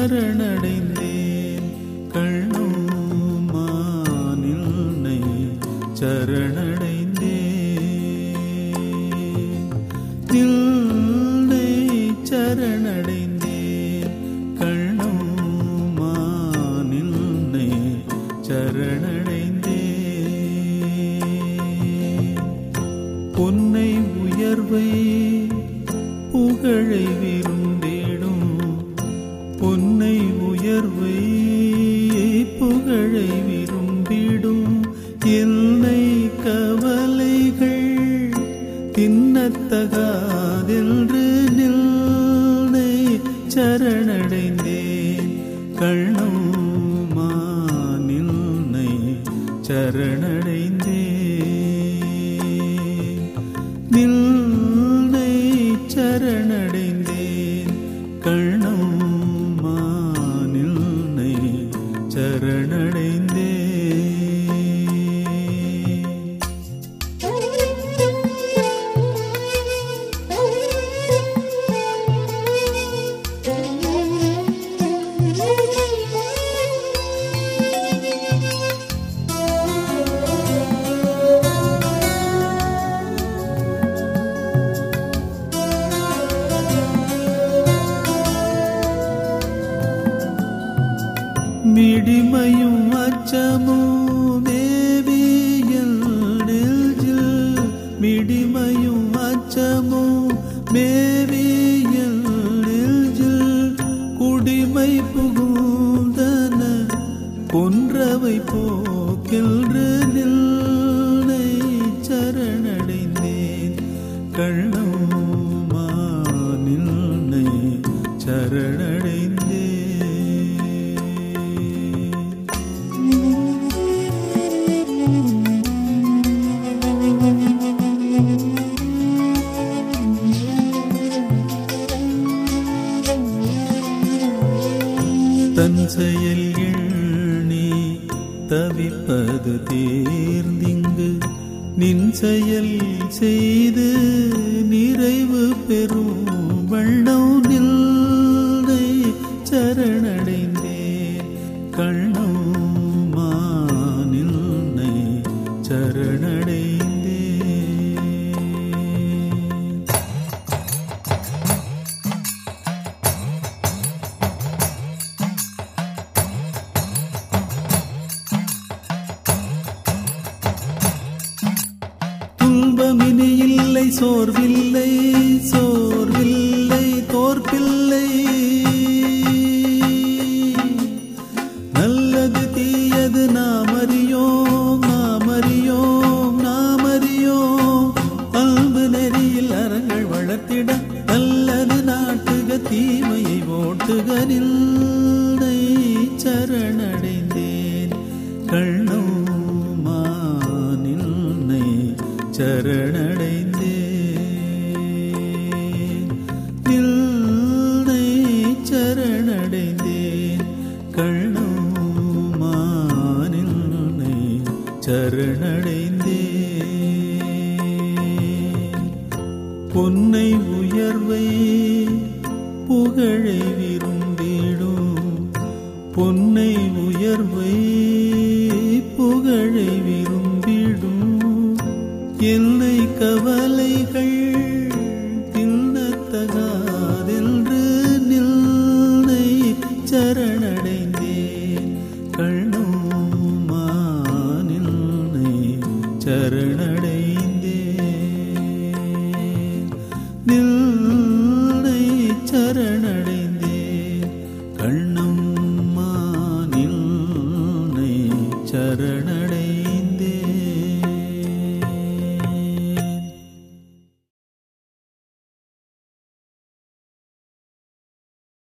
சரணடைந்தேன். கண்ணுமானில் நை சரணடைந்தேன். தில்லை சரணடைந்தேன். கண்ணுமானில் நை சரணடைந்தேன். பொன்னை உயர்வை புகழை விருந்தே உயர்வை புகழை விரும்பிடும் என்னை கவலைகள் தின்னத்தகாதென்று நில்லை சரணடைந்தேன். கண்ணம்மா நில்லை சரண மிடிமையும் அச்சமும் தேவியல் நெஞ்சில் மிடிமையும் அச்சமும் மேவியல் நெஞ்சில் குடிமை புகுந்தன கொன்றவை போக்கின்று நில்லை சரணடைந்தேன் கண்ணம்மா நில்லை தன் செயல் எண்ணி தவிப்பது தேர்ந்திங்கு. நின் செயல் செய்து நிறைவு பெறும் வண்ணம் நில்லை சரணடைந்தேன். கண்ணம்மா துன்பமினி இல்லை சோர்வில்லை சோர்வில்லை தோற்பில்லை. நல்லது தீயது நாம் அறியோம் நாம் அறியோம் நாம் அறியோம். அன்பு நெறியில் அறங்கள் வளர்த்திட நல்லது நாட்டுக தீமையை ஓட்டுகரில் சரணடைந்தேன். கண்ணோ சரணடைந்தே பொன்னை உயர்வை புகழை விரும்பிடும். பொன்னை உயர்வை புகழை விரும்பிடும். என்னை கவலைகள் தின்னத்தகாதென்று நில்லை சரணடைந்தேன். கள்